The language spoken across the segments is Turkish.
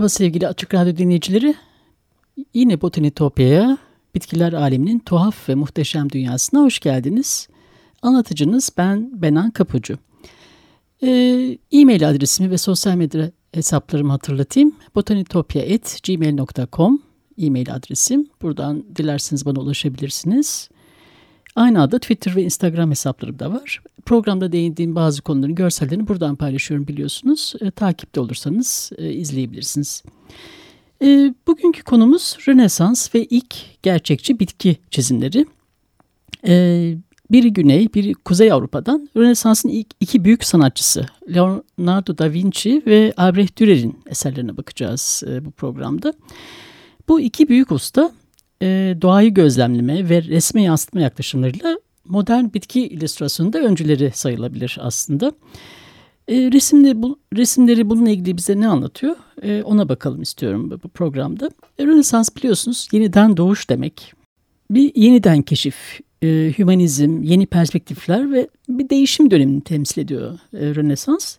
Merhaba sevgili Açık Radyo dinleyicileri. Yine Botanitopya'ya, bitkiler aleminin tuhaf ve muhteşem dünyasına hoş geldiniz. Anlatıcınız ben Benan Kapucu. Ee, e-mail adresimi ve sosyal medya hesaplarımı hatırlatayım. botanitopya.gmail.com e-mail adresim. Buradan dilerseniz bana ulaşabilirsiniz. Aynı adı Twitter ve Instagram hesaplarım da var. Programda değindiğim bazı konuların görsellerini buradan paylaşıyorum biliyorsunuz. E, takipte olursanız e, izleyebilirsiniz. E, bugünkü konumuz Rönesans ve ilk gerçekçi bitki çizimleri. E, biri Güney, biri Kuzey Avrupa'dan Rönesans'ın ilk iki büyük sanatçısı Leonardo da Vinci ve Albrecht Dürer'in eserlerine bakacağız e, bu programda. Bu iki büyük usta e, doğayı gözlemleme ve resme yansıtma yaklaşımlarıyla modern bitki illüstrasyonunda öncüleri sayılabilir aslında. E, resimde, bu, resimleri bununla ilgili bize ne anlatıyor e, ona bakalım istiyorum bu, bu programda. E, Rönesans biliyorsunuz yeniden doğuş demek. Bir yeniden keşif, e, hümanizm, yeni perspektifler ve bir değişim dönemini temsil ediyor e, Rönesans.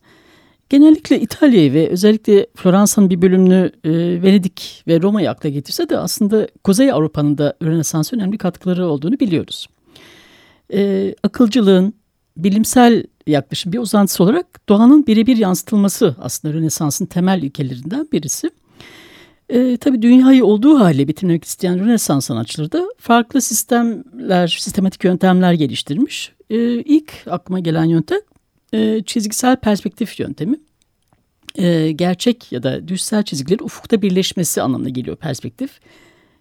Genellikle İtalya'yı ve özellikle Floransa'nın bir bölümünü e, Venedik ve Roma'yı akla getirse de aslında Kuzey Avrupa'nın da Rönesans'a önemli katkıları olduğunu biliyoruz. E, akılcılığın bilimsel yaklaşım bir uzantısı olarak doğanın birebir yansıtılması aslında Rönesans'ın temel ilkelerinden birisi. E, tabii dünyayı olduğu hale bitirmek isteyen Rönesans sanatçıları da farklı sistemler, sistematik yöntemler geliştirmiş. E, ilk aklıma gelen yöntem e, çizgisel perspektif yöntemi. E, gerçek ya da düşsel çizgilerin ufukta birleşmesi anlamına geliyor perspektif.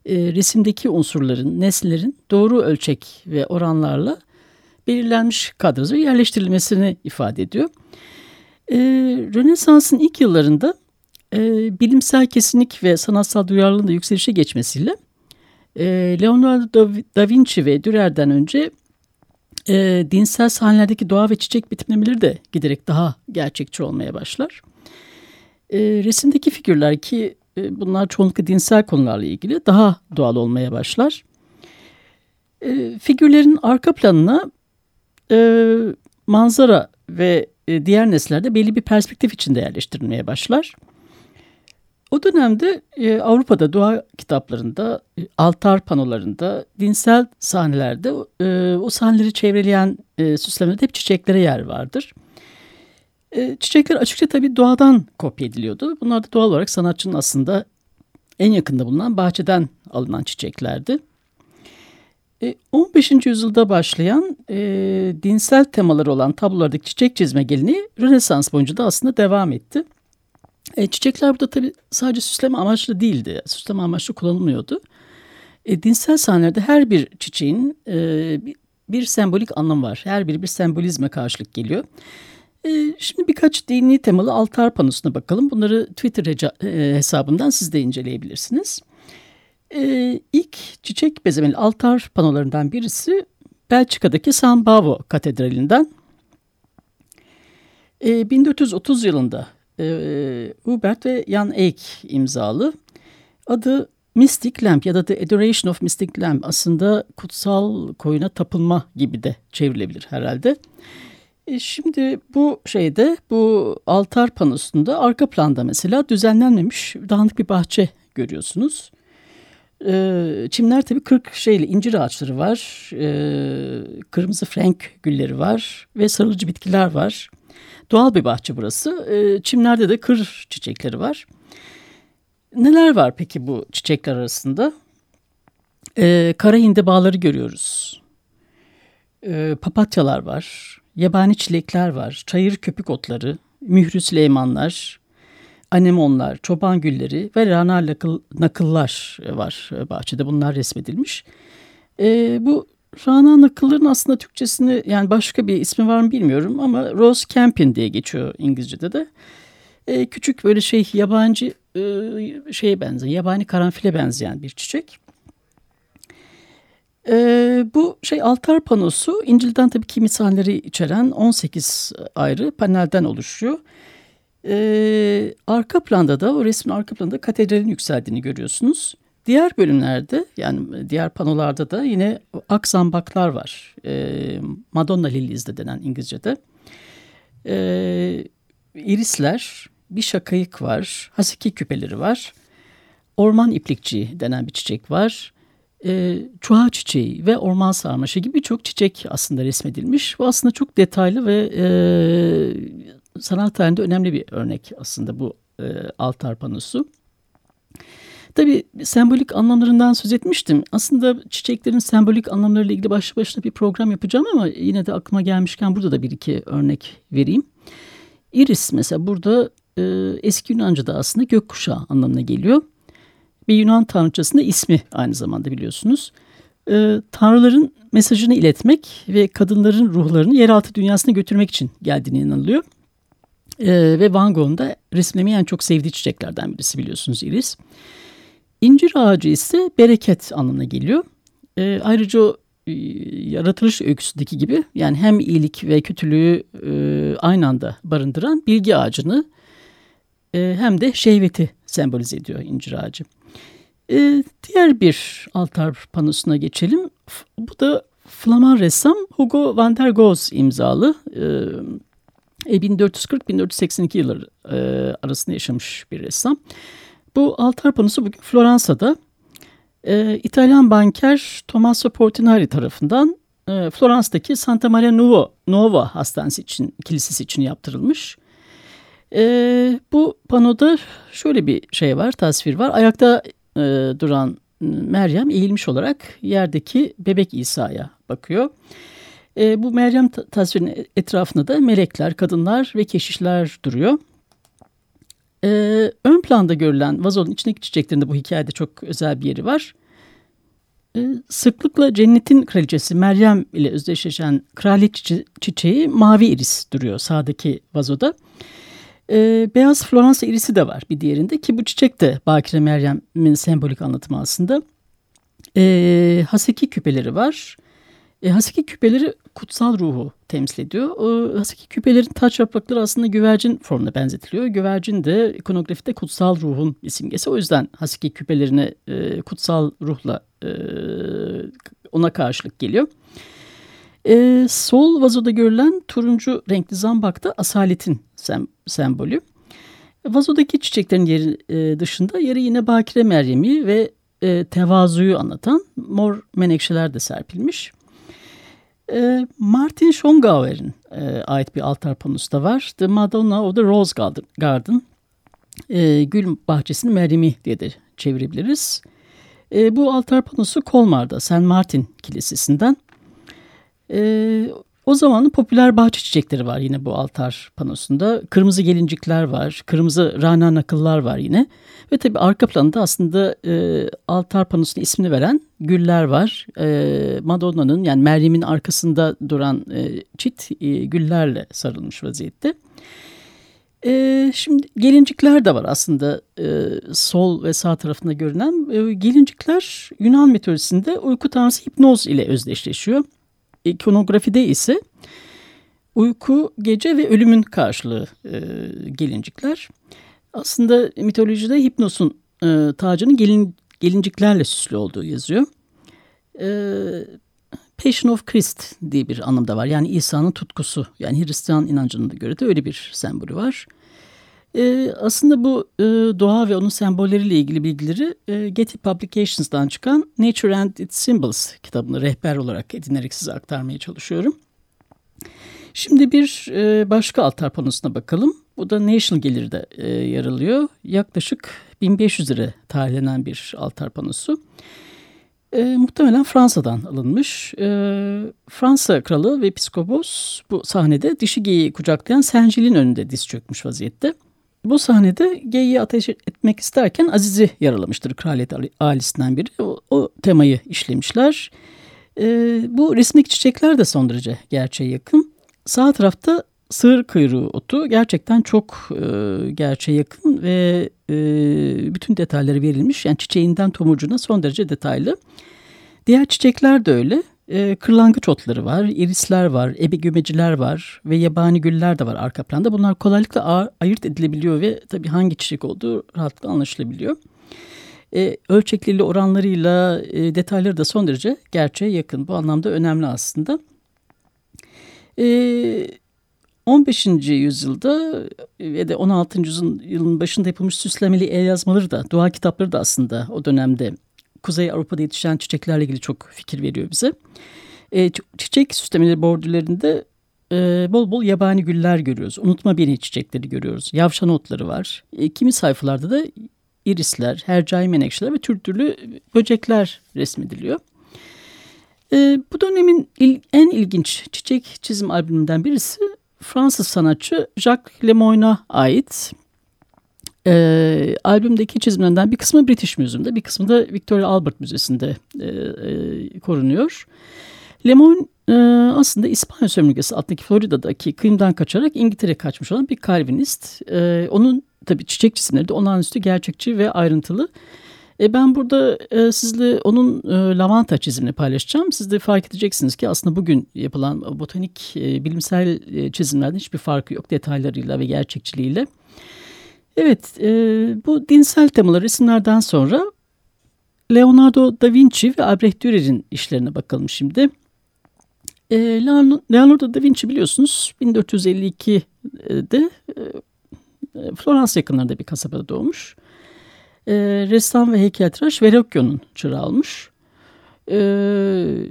E, resimdeki unsurların, nesnelerin doğru ölçek ve oranlarla belirlenmiş kadraja yerleştirilmesini ifade ediyor. E, Rönesans'ın ilk yıllarında e, bilimsel kesinlik ve sanatsal duyarlılığın da yükselişe geçmesiyle e, Leonardo da Vinci ve Dürer'den önce e, dinsel sahnelerdeki doğa ve çiçek betimlemeleri de giderek daha gerçekçi olmaya başlar. E, resimdeki figürler ki e, bunlar çoğunlukla dinsel konularla ilgili daha doğal olmaya başlar. E, figürlerin arka planına e, manzara ve e, diğer nesnelerde belli bir perspektif içinde yerleştirilmeye başlar. O dönemde e, Avrupa'da doğa kitaplarında, e, altar panolarında, dinsel sahnelerde e, o sahneleri çevreleyen e, süslemelerde hep çiçeklere yer vardır. E, çiçekler açıkça tabii doğadan kopya ediliyordu. Bunlar da doğal olarak sanatçının aslında en yakında bulunan bahçeden alınan çiçeklerdi. E, 15. yüzyılda başlayan e, dinsel temaları olan tablolardaki çiçek çizme geleneği Rönesans boyunca da aslında devam etti. E, çiçekler burada tabii sadece süsleme amaçlı değildi. Süsleme amaçlı kullanılmıyordu. E, dinsel sahnelerde her bir çiçeğin e, bir, sembolik anlamı var. Her biri bir sembolizme karşılık geliyor. E, şimdi birkaç dini temalı altar panosuna bakalım. Bunları Twitter e, hesabından siz de inceleyebilirsiniz. E, ilk çiçek bezemeli altar panolarından birisi Belçika'daki San Bavo Katedrali'nden. E, 1430 yılında e, Hubert ve Jan Eyck imzalı. Adı Mystic Lamp ya da The Adoration of Mystic Lamp aslında kutsal koyuna tapılma gibi de çevrilebilir herhalde. E şimdi bu şeyde bu altar panosunda arka planda mesela düzenlenmemiş dağınık bir bahçe görüyorsunuz. E, çimler tabii 40 şeyli incir ağaçları var. E, kırmızı frank gülleri var ve sarılıcı bitkiler var. Doğal bir bahçe burası. E, çimlerde de kır çiçekleri var. Neler var peki bu çiçekler arasında? E, kara hindibaları görüyoruz. E, papatyalar var. Yabani çilekler var. Çayır köpük otları. Mührü Süleymanlar. anemonlar, çoban gülleri ve rana nakıllar var bahçede. Bunlar resmedilmiş. E, bu rana nakılların aslında Türkçesini yani başka bir ismi var mı bilmiyorum ama Rose Campin diye geçiyor İngilizce'de de. E, küçük böyle şey yabancı e, şeye benzeyen, yabani karanfile benzeyen bir çiçek. E, bu şey altar panosu İncil'den tabii ki misalleri içeren 18 ayrı panelden oluşuyor. E, arka planda da o resmin arka planda katedralin yükseldiğini görüyorsunuz. Diğer bölümlerde yani diğer panolarda da yine aksambaklar var. E, Madonna Lilies de denen İngilizce'de. E, irisler, bir şakayık var, hasiki küpeleri var. Orman iplikçi denen bir çiçek var. E, çuha çiçeği ve orman sarmaşı gibi birçok çiçek aslında resmedilmiş. Bu aslında çok detaylı ve e, sanat tarihinde önemli bir örnek aslında bu e, altar panosu. Tabii sembolik anlamlarından söz etmiştim. Aslında çiçeklerin sembolik anlamlarıyla ilgili başlı başına bir program yapacağım ama yine de aklıma gelmişken burada da bir iki örnek vereyim. Iris mesela burada e, eski Yunanca'da aslında gökkuşağı anlamına geliyor. Bir Yunan tanrıçasının ismi aynı zamanda biliyorsunuz. E, tanrıların mesajını iletmek ve kadınların ruhlarını yeraltı dünyasına götürmek için geldiğine inanılıyor. E, ve Van Gogh'un da resimlemeyi en çok sevdiği çiçeklerden birisi biliyorsunuz iris. İncir ağacı ise bereket anlamına geliyor. E, ayrıca e, yaratılış öyküsündeki gibi yani hem iyilik ve kötülüğü e, aynı anda barındıran bilgi ağacını e, hem de şehveti sembolize ediyor incir ağacı. E, diğer bir altar panosuna geçelim. Bu da Flaman ressam Hugo van der Goes imzalı. E, 1440-1482 e, yılları e, arasında yaşamış bir ressam. Bu altar panosu bugün Floransa'da e, İtalyan banker Tommaso Portinari tarafından e, Floransa'daki Santa Maria Nuova, Nuova Hastanesi için, kilisesi için yaptırılmış. E, bu panoda şöyle bir şey var, tasvir var. Ayakta e, duran Meryem eğilmiş olarak yerdeki bebek İsa'ya bakıyor. E, bu Meryem tasvirinin etrafında da melekler, kadınlar ve keşişler duruyor. Ee, ön planda görülen vazonun içindeki çiçeklerinde bu hikayede çok özel bir yeri var. Ee, sıklıkla cennetin kraliçesi Meryem ile özdeşleşen kraliyet çiçe çiçeği mavi iris duruyor sağdaki vazoda. Ee, beyaz Floransa irisi de var bir diğerinde ki bu çiçek de Bakire Meryem'in sembolik anlatımı aslında. Ee, haseki küpeleri var. E, haseki küpeleri kutsal ruhu temsil ediyor. O haseki küpelerin taç yaprakları aslında güvercin formuna benzetiliyor. Güvercin de ikonografide kutsal ruhun simgesi. O yüzden haseki küpelerine e, kutsal ruhla e, ona karşılık geliyor. E, sol vazoda görülen turuncu renkli zambak da asaletin sem sembolü. Vazodaki çiçeklerin yeri e, dışında yeri yine Bakire Meryem'i ve e, tevazuyu anlatan mor menekşeler de serpilmiş. E, Martin Schongauer'in e, ait bir altar panosu da var. The Madonna of the Rose Garden. E, Gül Bahçesi'nin Meryem'i diye de çevirebiliriz. E, bu altar panosu Kolmar'da St. Martin Kilisesi'nden. O zamanın popüler bahçe çiçekleri var yine bu altar panosunda. Kırmızı gelincikler var, kırmızı rana nakıllar var yine. Ve tabii arka planda aslında e, altar panosuna ismini veren güller var. E, Madonna'nın yani Meryem'in arkasında duran e, çit e, güllerle sarılmış vaziyette. E, şimdi gelincikler de var aslında e, sol ve sağ tarafında görünen. E, gelincikler Yunan mitolojisinde uyku tanrısı hipnoz ile özdeşleşiyor. İkonografide ise uyku, gece ve ölümün karşılığı e, gelincikler. Aslında mitolojide hipnosun e, tacının gelin, gelinciklerle süslü olduğu yazıyor. E, Passion of Christ diye bir anlamda var. Yani İsa'nın tutkusu. Yani Hristiyan inancına göre de öyle bir sembolü var. Aslında bu e, doğa ve onun sembolleriyle ilgili bilgileri e, Getty Publications'dan çıkan Nature and Its Symbols kitabını rehber olarak edinerek size aktarmaya çalışıyorum. Şimdi bir e, başka altar panosuna bakalım. Bu da National Gallery'de e, yer alıyor. Yaklaşık 1500 lira tarihlenen bir altar panosu. E, muhtemelen Fransa'dan alınmış. E, Fransa kralı ve psikopos bu sahnede dişi geyiği kucaklayan Sencil'in önünde diz çökmüş vaziyette. Bu sahnede geyiği ateş etmek isterken Aziz'i yaralamıştır kraliyet ailesinden biri. O, o temayı işlemişler. E, bu resimdeki çiçekler de son derece gerçeğe yakın. Sağ tarafta sığır kuyruğu otu gerçekten çok e, gerçeğe yakın ve e, bütün detayları verilmiş. Yani çiçeğinden tomurcuğuna son derece detaylı. Diğer çiçekler de öyle. E, kırlangıç otları var, irisler var, ebegümeciler var ve yabani güller de var arka planda. Bunlar kolaylıkla ayırt edilebiliyor ve tabii hangi çiçek olduğu rahatlıkla anlaşılabiliyor. E, ölçekliliği oranlarıyla e, detayları da son derece gerçeğe yakın. Bu anlamda önemli aslında. E, 15. yüzyılda ve de 16. yüzyılın başında yapılmış süslemeli el yazmaları da, dua kitapları da aslında o dönemde Kuzey Avrupa'da yetişen çiçeklerle ilgili çok fikir veriyor bize. E, çiçek süslemeleri bordürlerinde e, bol bol yabani güller görüyoruz. Unutma beni çiçekleri görüyoruz. Yavşan otları var. E, kimi sayfalarda da irisler, hercai menekşeler ve tür türlü böcekler resmediliyor. E, bu dönemin il, en ilginç çiçek çizim albümünden birisi Fransız sanatçı Jacques Lemoyne'a ait. E, albümdeki çizimlerinden bir kısmı British Museum'da, bir kısmı da Victoria Albert Müzesi'nde e, e, korunuyor. Lemoyne e, aslında İspanya sömürgesi altındaki Florida'daki kıyımdan kaçarak İngiltere'ye kaçmış olan bir Calvinist. E, onun tabii çiçek çizimleri de olağanüstü gerçekçi ve ayrıntılı. E ben burada e, sizle onun e, lavanta çizimini paylaşacağım. Siz de fark edeceksiniz ki aslında bugün yapılan botanik e, bilimsel e, çizimlerden hiçbir farkı yok detaylarıyla ve gerçekçiliğiyle. Evet e, bu dinsel temalı resimlerden sonra Leonardo da Vinci ve Albrecht Dürer'in işlerine bakalım şimdi. E, Leonardo da Vinci biliyorsunuz 1452'de e, Florans yakınlarında bir kasabada doğmuş e, ressam ve heykeltıraş Verrocchio'nun çırağı olmuş. E,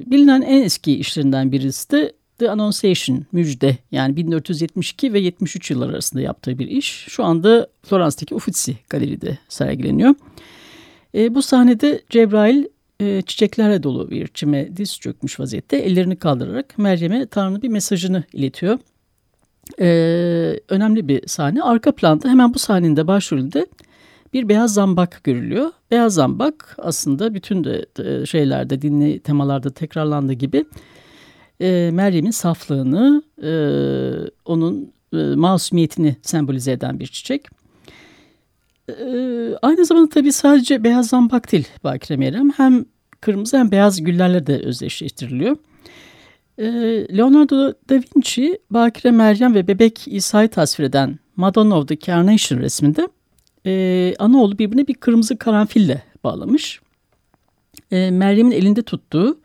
bilinen en eski işlerinden birisi de The Annunciation, Müjde. Yani 1472 ve 73 yıllar arasında yaptığı bir iş. Şu anda Florans'taki Uffizi Galeri'de sergileniyor. E, bu sahnede Cebrail e, çiçeklerle dolu bir çime diz çökmüş vaziyette ellerini kaldırarak Meryem'e Tanrı'nın bir mesajını iletiyor. E, önemli bir sahne. Arka planda hemen bu sahnenin de başrolünde bir beyaz zambak görülüyor. Beyaz zambak aslında bütün de şeylerde dinli temalarda tekrarlandığı gibi e, Meryem'in saflığını, e, onun e, masumiyetini sembolize eden bir çiçek. E, aynı zamanda tabii sadece beyaz zambak Bakire Meryem. Hem kırmızı hem beyaz güllerle de özdeşleştiriliyor. E, Leonardo da Vinci, Bakire Meryem ve bebek İsa'yı tasvir eden Madonna of the Carnation resminde e, anaoğlu birbirine bir kırmızı karanfille bağlamış. E, Meryem'in elinde tuttuğu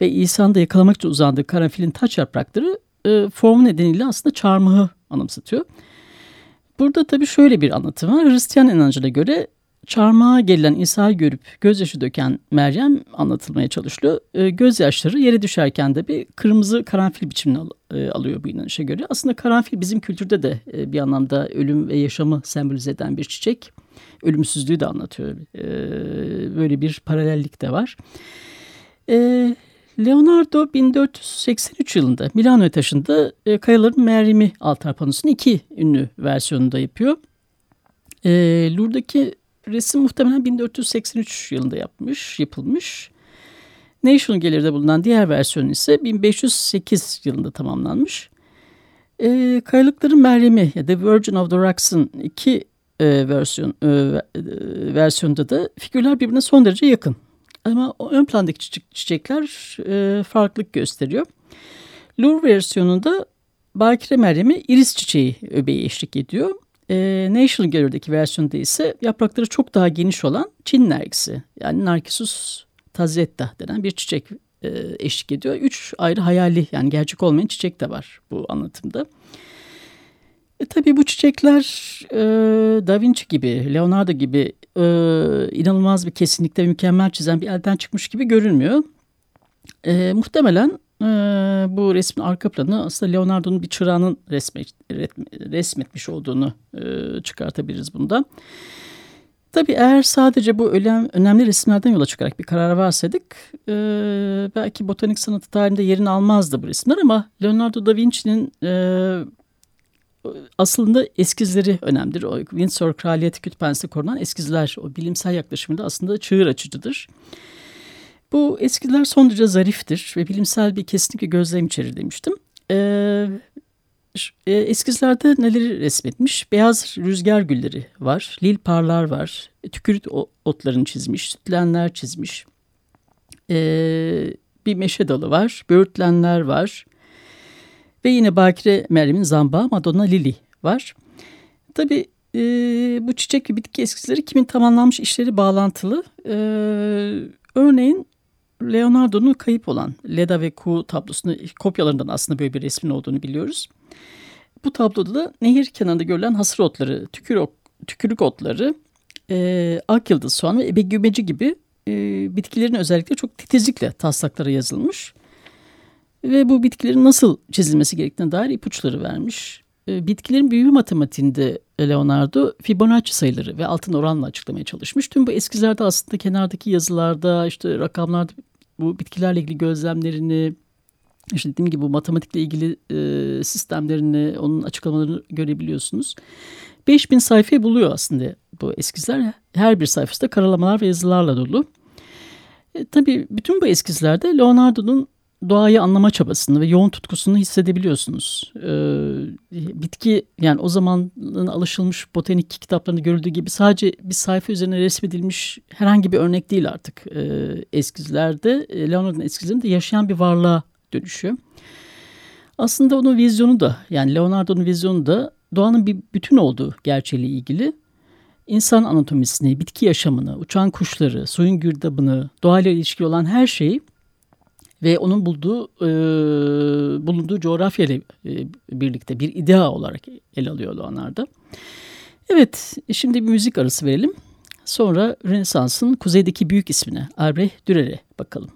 ve İsa'nın da yakalamak için uzandığı karanfilin taç yaprakları e, formu nedeniyle aslında çarmıhı anımsatıyor. Burada tabii şöyle bir anlatım var. Hristiyan inancına göre çarmıha gelen İsa'yı görüp gözyaşı döken Meryem anlatılmaya çalışılıyor. E, gözyaşları yere düşerken de bir kırmızı karanfil biçimini al, e, alıyor bu inanışa göre. Aslında karanfil bizim kültürde de e, bir anlamda ölüm ve yaşamı sembolize eden bir çiçek. Ölümsüzlüğü de anlatıyor. E, böyle bir paralellik de var. E, Leonardo 1483 yılında Milano'ya taşındı. E, Kayaların Meryem'i altar panosunun iki ünlü versiyonunda yapıyor. E, Lourdes'daki resim muhtemelen 1483 yılında yapmış, yapılmış. National Gallery'de bulunan diğer versiyon ise 1508 yılında tamamlanmış. E, Kayalıkların Meryem'i The Virgin of the Rocks'ın iki e, versiyon e, e, da figürler birbirine son derece yakın. Ama ön plandaki çiçek, çiçekler e, farklılık gösteriyor. Louvre versiyonunda Bakire Meryem'e iris çiçeği öbeği eşlik ediyor. E, National Gallery'deki versiyonda ise yaprakları çok daha geniş olan Çin nergisi yani Narcissus tazetta denen bir çiçek e, eşlik ediyor. Üç ayrı hayali yani gerçek olmayan çiçek de var bu anlatımda. Tabii bu çiçekler e, Da Vinci gibi, Leonardo gibi e, inanılmaz bir kesinlikle mükemmel çizen bir elden çıkmış gibi görünmüyor. E, muhtemelen e, bu resmin arka planı aslında Leonardo'nun bir çırağının resmet, resmetmiş olduğunu e, çıkartabiliriz bundan. Tabii eğer sadece bu önem, önemli resimlerden yola çıkarak bir karar verseydik e, belki botanik sanatı tarihinde yerini almazdı bu resimler ama Leonardo da Vinci'nin e, aslında eskizleri önemlidir. O Windsor Kraliyet Kütüphanesi'nde korunan eskizler o bilimsel yaklaşımında aslında çığır açıcıdır. Bu eskizler son derece zariftir ve bilimsel bir kesinlikle gözlem içerir demiştim. Ee, eskizlerde neleri resmetmiş? Beyaz rüzgar gülleri var, lil parlar var, tükürük otlarını çizmiş, sütlenler çizmiş. Ee, bir meşe dalı var, böğürtlenler var, ve yine Bakire Meryem'in Zamba Madonna Lili var. Tabii e, bu çiçek ve bitki eskizleri kimin tamamlanmış işleri bağlantılı. E, örneğin Leonardo'nun kayıp olan Leda ve Ku tablosunu kopyalarından aslında böyle bir resmin olduğunu biliyoruz. Bu tabloda da nehir kenarında görülen hasır otları, tükür, tükürük otları, e, ak yıldız soğan ve ebegümeci gibi e, bitkilerin özellikle çok titizlikle taslaklara yazılmış ve bu bitkilerin nasıl çizilmesi gerektiğine dair ipuçları vermiş. Ee, bitkilerin büyüme matematiğinde Leonardo Fibonacci sayıları ve altın oranla açıklamaya çalışmış. Tüm bu eskizlerde aslında kenardaki yazılarda işte rakamlarda bu bitkilerle ilgili gözlemlerini işte dediğim gibi bu matematikle ilgili e, sistemlerini onun açıklamalarını görebiliyorsunuz. 5000 sayfayı buluyor aslında bu eskizler. Her bir sayfası da karalamalar ve yazılarla dolu. E, tabii bütün bu eskizlerde Leonardo'nun doğayı anlama çabasını ve yoğun tutkusunu hissedebiliyorsunuz. Ee, bitki yani o zamanın alışılmış botanik kitaplarında görüldüğü gibi sadece bir sayfa üzerine resmedilmiş herhangi bir örnek değil artık. Ee, eskizlerde e, Leonardo'nun eskizlerinde yaşayan bir varlığa dönüşüyor. Aslında onun vizyonu da yani Leonardo'nun vizyonu da doğanın bir bütün olduğu gerçeğiyle ilgili insan anatomisini, bitki yaşamını, uçan kuşları, suyun girdabını, doğayla ilişkili olan her şeyi ve onun bulduğu e, bulunduğu coğrafya ile e, birlikte bir idea olarak ele alıyor Leonardo. Evet, şimdi bir müzik arası verelim. Sonra Rönesans'ın kuzeydeki büyük ismine Albrecht Dürer'e bakalım.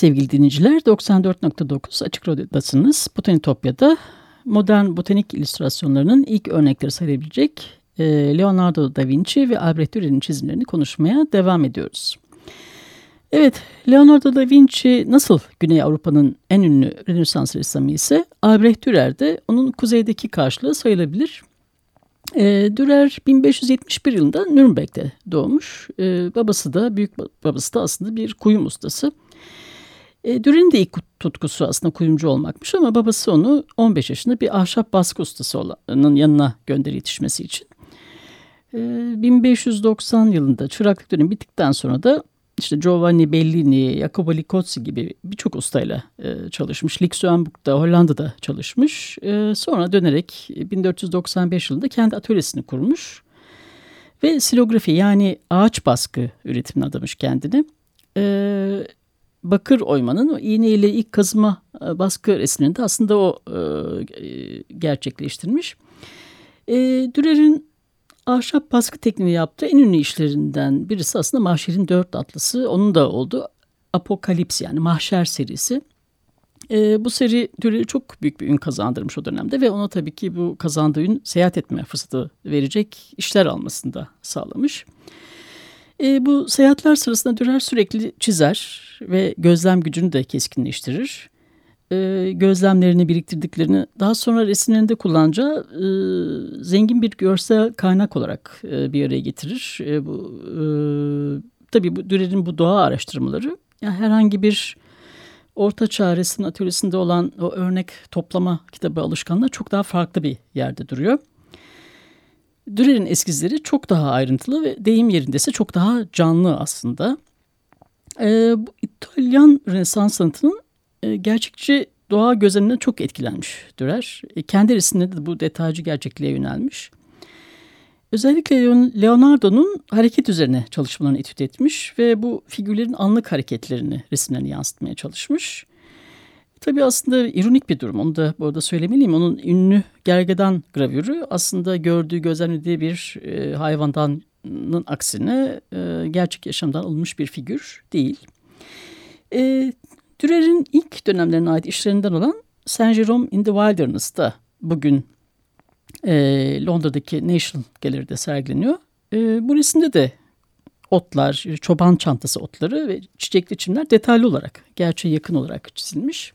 Sevgili dinleyiciler 94.9 Açık Radyo'dasınız. Botanitopya'da modern botanik illüstrasyonlarının ilk örnekleri sayılabilecek e, Leonardo da Vinci ve Albert Dürer'in çizimlerini konuşmaya devam ediyoruz. Evet, Leonardo da Vinci nasıl Güney Avrupa'nın en ünlü Rönesans ressamı ise Albrecht Dürer de onun kuzeydeki karşılığı sayılabilir. E, Dürer 1571 yılında Nürnberg'de doğmuş. E, babası da büyük babası da aslında bir kuyum ustası. E, Dürer'in de ilk tutkusu aslında kuyumcu olmakmış ama babası onu 15 yaşında bir ahşap baskı ustası olanın yanına gönderi yetişmesi için. E, 1590 yılında çıraklık dönemi bittikten sonra da işte Giovanni Bellini, Jacopo Licozzi gibi birçok ustayla e, çalışmış. Luxemburg'da, Hollanda'da çalışmış. E, sonra dönerek 1495 yılında kendi atölyesini kurmuş. Ve silografi yani ağaç baskı üretimine adamış kendini. E, bakır oymanın o iğneyle ilk kazıma e, baskı resimlerini de aslında o e, gerçekleştirmiş. E, Dürer'in ahşap baskı tekniği yaptığı en ünlü işlerinden birisi aslında Mahşer'in dört atlısı. Onun da oldu. Apokalips yani Mahşer serisi. E, bu seri Dürer'e çok büyük bir ün kazandırmış o dönemde ve ona tabii ki bu kazandığı ün seyahat etme fırsatı verecek işler almasını da sağlamış. E, bu seyahatler sırasında Dürer sürekli çizer ve gözlem gücünü de keskinleştirir. E, gözlemlerini biriktirdiklerini daha sonra resimlerinde kullanacağı e, zengin bir görsel kaynak olarak e, bir araya getirir. E, bu e, tabii bu Dürer'in bu doğa araştırmaları yani herhangi bir Orta Çağ resim atölyesinde olan o örnek toplama kitabı alışkanlığı çok daha farklı bir yerde duruyor. Dürer'in eskizleri çok daha ayrıntılı ve deyim yerindeyse çok daha canlı aslında. Ee, bu İtalyan Rönesans sanatının e, gerçekçi doğa gözlemine çok etkilenmiş Dürer. E, kendi resimlerinde de bu detaycı gerçekliğe yönelmiş. Özellikle Leonardo'nun hareket üzerine çalışmalarını etüt etmiş ve bu figürlerin anlık hareketlerini resimlerine yansıtmaya çalışmış. Tabii aslında ironik bir durum. Onu da bu arada söylemeliyim. Onun ünlü gergedan gravürü aslında gördüğü, gözlemlediği bir e, hayvandan aksine e, gerçek yaşamdan alınmış bir figür değil. E, Dürer'in ilk dönemlerine ait işlerinden olan Saint Jerome in the Wilderness'ta bugün e, Londra'daki National Gallery'de sergileniyor. E, bu resimde de otlar, çoban çantası otları ve çiçekli çimler detaylı olarak, gerçeğe yakın olarak çizilmiş.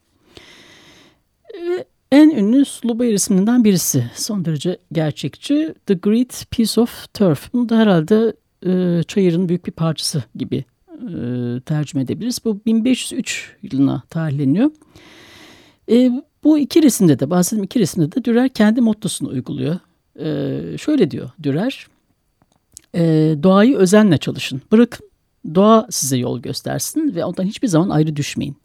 En ünlü Slubay resminden birisi. Son derece gerçekçi. The Great Piece of Turf. Bunu da herhalde e, çayırın büyük bir parçası gibi e, tercüme edebiliriz. Bu 1503 yılına tarihleniyor. E, bu iki resimde de bahsettiğim iki resimde de Dürer kendi mottosunu uyguluyor. E, şöyle diyor Dürer. E, doğayı özenle çalışın. Bırakın doğa size yol göstersin ve ondan hiçbir zaman ayrı düşmeyin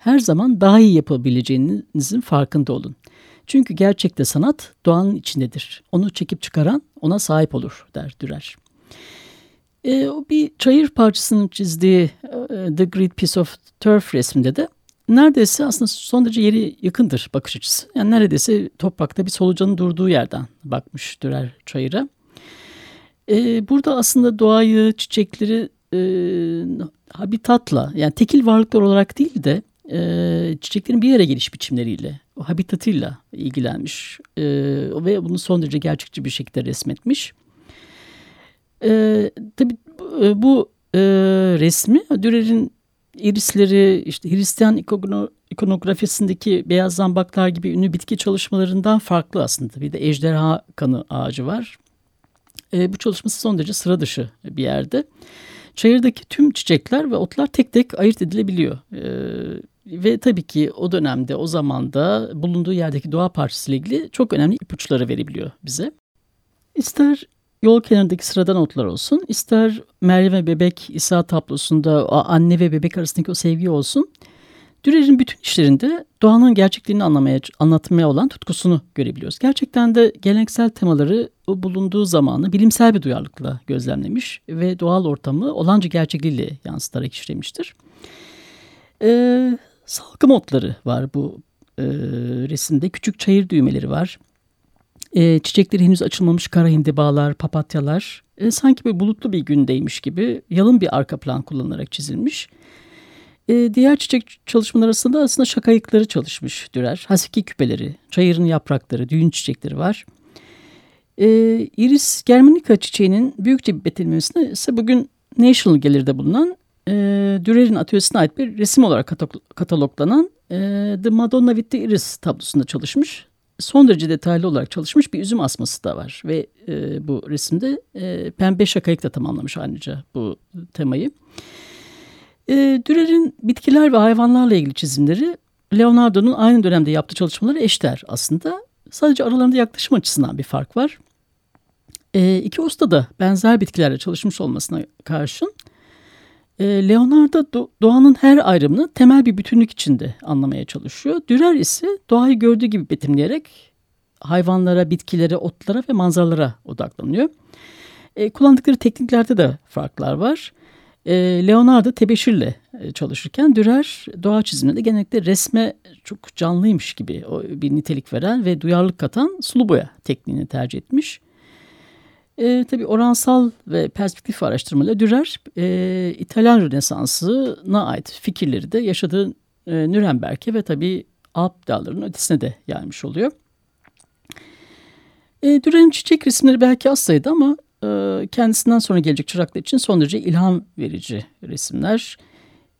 her zaman daha iyi yapabileceğinizin farkında olun. Çünkü gerçekte sanat doğanın içindedir. Onu çekip çıkaran ona sahip olur der Dürer. E, o bir çayır parçasının çizdiği e, The Great Piece of Turf resminde de neredeyse aslında son derece yeri yakındır bakış açısı. Yani neredeyse toprakta bir solucanın durduğu yerden bakmış Dürer çayıra. E, burada aslında doğayı, çiçekleri e, habitatla yani tekil varlıklar olarak değil de e, çiçeklerin bir yere geliş biçimleriyle, o habitatıyla ilgilenmiş e, ve bunu son derece gerçekçi bir şekilde resmetmiş. E, tabii bu e, resmi Dürer'in irisleri, işte Hristiyan ikonografisindeki beyaz zambaklar gibi ünlü bitki çalışmalarından farklı aslında. Bir de ejderha kanı ağacı var. E, bu çalışması son derece sıra dışı bir yerde. Çayırdaki tüm çiçekler ve otlar tek tek ayırt edilebiliyor. Ve tabii ki o dönemde, o zamanda bulunduğu yerdeki doğa parçası ile ilgili çok önemli ipuçları verebiliyor bize. İster yol kenarındaki sıradan otlar olsun, ister Meryem ve bebek İsa tablosunda o anne ve bebek arasındaki o sevgi olsun. Dürer'in bütün işlerinde doğanın gerçekliğini anlamaya, anlatmaya olan tutkusunu görebiliyoruz. Gerçekten de geleneksel temaları o bulunduğu zamanı bilimsel bir duyarlılıkla gözlemlemiş ve doğal ortamı olanca gerçekliğiyle yansıtarak işlemiştir. Ee, salkım otları var bu e, resimde. Küçük çayır düğmeleri var. E, çiçekleri henüz açılmamış kara hindibalar, papatyalar. E, sanki bir bulutlu bir gündeymiş gibi yalın bir arka plan kullanılarak çizilmiş. E, diğer çiçek çalışmaları arasında aslında şakayıkları çalışmış Dürer. Hasiki küpeleri, çayırın yaprakları, düğün çiçekleri var. E, Iris germanica çiçeğinin büyükçe bir betimlemesinde ise bugün National Gallery'de bulunan e, Dürer'in atölyesine ait bir resim olarak kataloglanan e, The Madonna with the Iris tablosunda çalışmış. Son derece detaylı olarak çalışmış bir üzüm asması da var. Ve e, bu resimde e, pembe şakayık da tamamlamış ayrıca bu temayı. E, Dürer'in bitkiler ve hayvanlarla ilgili çizimleri Leonardo'nun aynı dönemde yaptığı çalışmaları eşler aslında. Sadece aralarında yaklaşım açısından bir fark var. E, iki usta da benzer bitkilerle çalışmış olmasına karşın Leonardo doğanın her ayrımını temel bir bütünlük içinde anlamaya çalışıyor. Dürer ise doğayı gördüğü gibi betimleyerek hayvanlara, bitkilere, otlara ve manzaralara odaklanıyor. E, kullandıkları tekniklerde de farklar var. E, Leonardo tebeşirle e, çalışırken Dürer doğa çiziminde genellikle resme çok canlıymış gibi bir nitelik veren ve duyarlılık katan sulu boya tekniğini tercih etmiş. E, tabii oransal ve perspektif araştırmaları Dürer e, İtalyan Rönesansı'na ait fikirleri de yaşadığı e, Nürnberg'e ve tabii Alp dağlarının ötesine de yaymış oluyor. E, Dürer'in çiçek resimleri belki az sayıda ama e, kendisinden sonra gelecek çıraklar için son derece ilham verici resimler.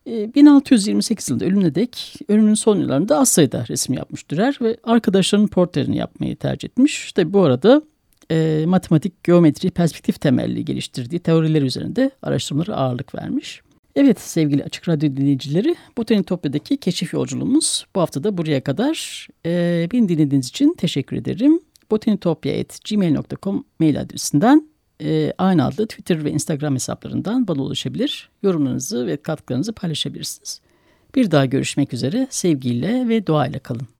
E, 1628 yılında ölümüne dek ölümünün son yıllarında az sayıda resim yapmış Dürer ve arkadaşlarının portrelerini yapmayı tercih etmiş. Tabii bu arada e, matematik, geometri, perspektif temelli geliştirdiği teoriler üzerinde araştırmaları ağırlık vermiş. Evet sevgili Açık Radyo dinleyicileri, Botanitopya'daki keşif yolculuğumuz bu hafta da buraya kadar. E, beni dinlediğiniz için teşekkür ederim. botanitopya.gmail.com mail adresinden e, aynı adlı Twitter ve Instagram hesaplarından bana ulaşabilir. Yorumlarınızı ve katkılarınızı paylaşabilirsiniz. Bir daha görüşmek üzere sevgiyle ve doğayla kalın.